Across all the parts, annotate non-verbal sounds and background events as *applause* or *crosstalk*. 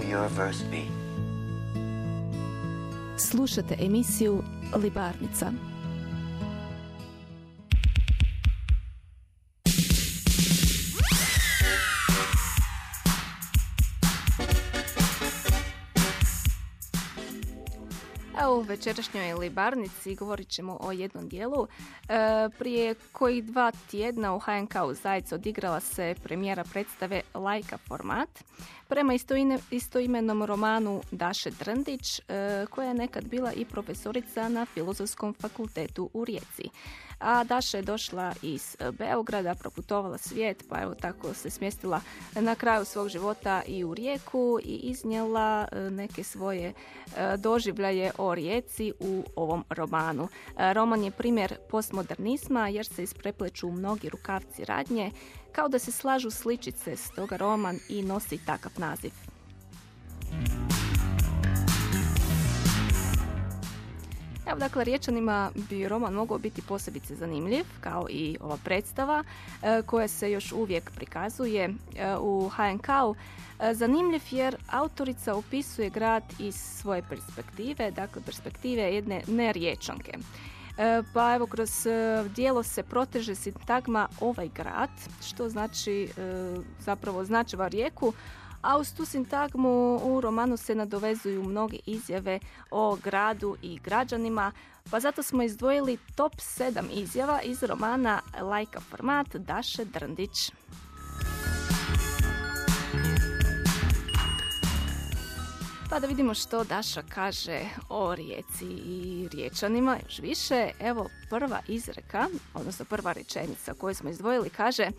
will your verse be? Slušate emisiju Libarnica. U večerašnjoj Libarnici govorit ćemo o jednom dijelu. E, prije kojih dva tjedna u HNK u Zajec odigrala se premijera predstave Lajka format prema istoimenom romanu Daše Drndić, e, koja je nekad bila i profesorica na Filozofskom fakultetu u Rijeci a Daša je došla iz e, Beograda, proputovala svijet, pa evo tako se smjestila na kraju svog života i u Rijeku i iznijela e, neke svoje e, doživljaje o Rijeci u ovom romanu. Roman je primjer postmodernizma jer se isprepleću mnogi rukavci radnje, kao da se slažu sličice, stoga roman i nosi takav naziv. Evo dakle, riječanima bi roman mogao biti posebice zanimljiv, kao i ova predstava e, koja se još uvijek prikazuje e, u HNK-u. E, zanimljiv jer autorica opisuje grad iz svoje perspektive, dakle perspektive jedne neriječanke. Pa evo, kroz dijelo se proteže sintagma ovaj grad, što znači zapravo značeva rijeku, a uz tu sintagmu u romanu se nadovezuju mnoge izjave o gradu i građanima, pa zato smo izdvojili top 7 izjava iz romana Lajka format Daše Drndić. Pa da vidimo što Daša kaže o rijeci i riječanima još više. Evo prva izreka, odnosno prva rečenica koju smo izdvojili kaže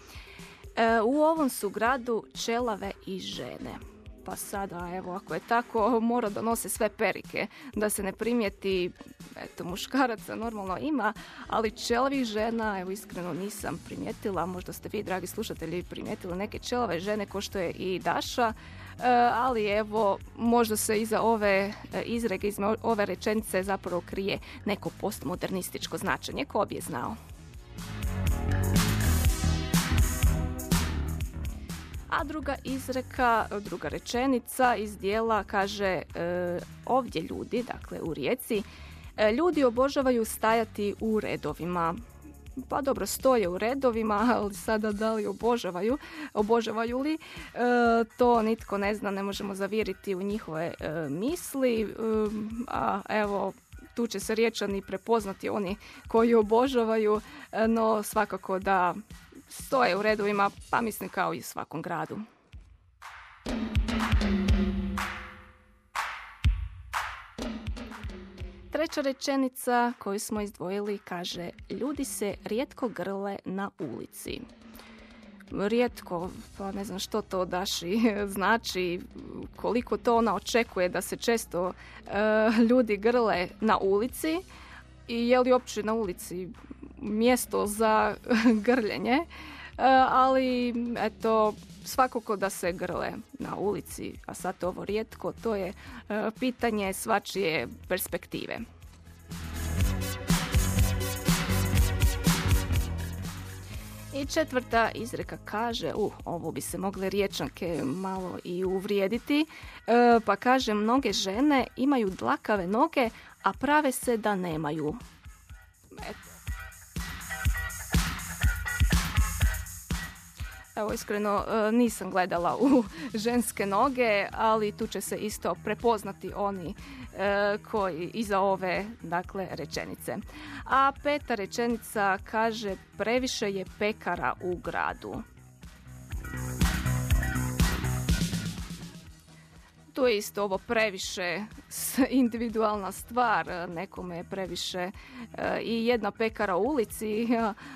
E, u ovom su gradu čelave i žene. Pa sada, evo, ako je tako, mora da nose sve perike, da se ne primijeti, eto, muškaraca normalno ima, ali čelavih žena, evo, iskreno nisam primijetila, možda ste vi, dragi slušatelji, primijetili neke čelave žene, ko što je i Daša, e, ali evo, možda se iza ove e, izreke, iza ove rečenice zapravo krije neko postmodernističko značenje, ko bi je znao. A druga izreka, druga rečenica iz dijela kaže e, ovdje ljudi, dakle u rijeci, e, ljudi obožavaju stajati u redovima. Pa dobro, stoje u redovima, ali sada da li obožavaju, obožavaju li, e, to nitko ne zna, ne možemo zaviriti u njihove misli, a evo, tu će se riječani prepoznati oni koji obožavaju, no svakako da stoje u redovima, pa mislim kao i u svakom gradu. Treća rečenica koju smo izdvojili kaže ljudi se rijetko grle na ulici. Rijetko, pa ne znam što to daši *laughs* znači, koliko to ona očekuje da se često e, ljudi grle na ulici i je li uopće na ulici mjesto za *laughs* grljenje, e, ali eto, svakako da se grle na ulici, a sad ovo rijetko, to je e, pitanje svačije perspektive. I četvrta izreka kaže, uh, ovo bi se mogle riječanke malo i uvrijediti, e, pa kaže, mnoge žene imaju dlakave noge, a prave se da nemaju. Eto, Evo, iskreno e, nisam gledala u *laughs* ženske noge, ali tu će se isto prepoznati oni e, koji iza ove dakle, rečenice. A peta rečenica kaže previše je pekara u gradu. Tu je isto ovo previše individualna stvar, nekome je previše e, i jedna pekara u ulici,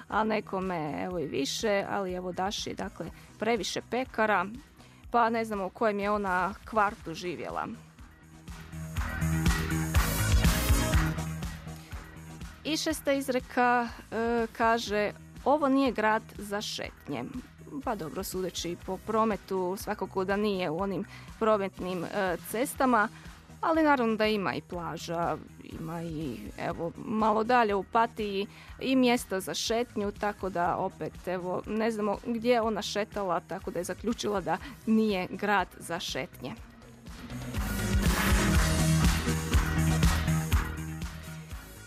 a nekome evo i više, ali evo Daši dakle previše pekara, pa ne znamo u kojem je ona kvartu živjela. I šesta izreka e, kaže ovo nije grad za šetnje pa dobro sudeći po prometu svakako da nije u onim prometnim e, cestama, ali naravno da ima i plaža, ima i evo malo dalje u Patiji i mjesta za šetnju, tako da opet evo ne znamo gdje je ona šetala, tako da je zaključila da nije grad za šetnje.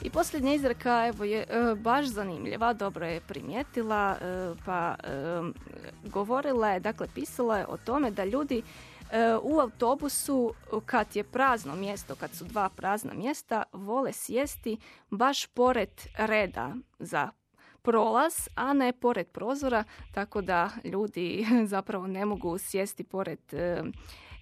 I posljednja izreka evo, je e, baš zanimljiva, dobro je primijetila, e, pa e, govorila je, dakle pisala je o tome da ljudi u autobusu kad je prazno mjesto, kad su dva prazna mjesta, vole sjesti baš pored reda za prolaz, a ne pored prozora, tako da ljudi *laughs* zapravo ne mogu sjesti pored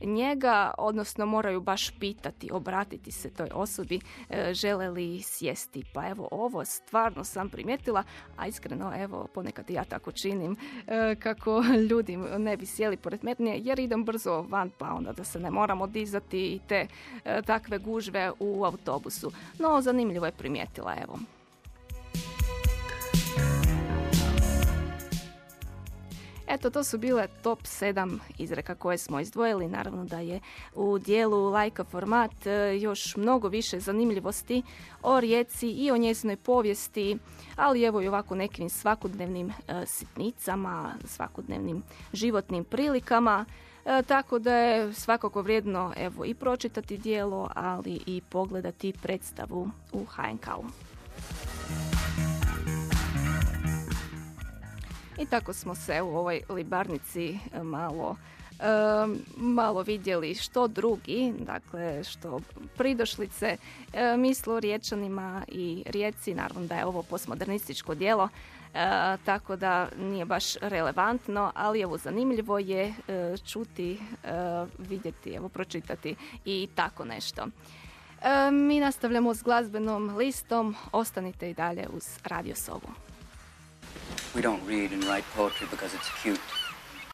njega, odnosno moraju baš pitati, obratiti se toj osobi e, žele li sjesti. Pa evo ovo stvarno sam primijetila, a iskreno evo ponekad ja tako činim e, kako *laughs* ljudi ne bi sjeli pored metnije jer idem brzo van pa onda da se ne moramo dizati i te e, takve gužve u autobusu. No zanimljivo je primijetila evo. Eto, to su bile top 7 izreka koje smo izdvojili. Naravno da je u dijelu lajka format e, još mnogo više zanimljivosti o rijeci i o njezinoj povijesti, ali evo i ovako nekim svakodnevnim e, sitnicama, svakodnevnim životnim prilikama. E, tako da je svakako vrijedno evo i pročitati dijelo, ali i pogledati predstavu u HNK-u. I tako smo se u ovoj libarnici e, malo e, malo vidjeli što drugi, dakle što pridošlice e, misle o riječanima i rijeci, naravno da je ovo postmodernističko dijelo, tako da nije baš relevantno, ali evo zanimljivo je čuti, vidjeti, evo pročitati i tako nešto. mi nastavljamo s glazbenom listom, ostanite i dalje uz Radio Sobu. We don't read and write poetry because it's cute.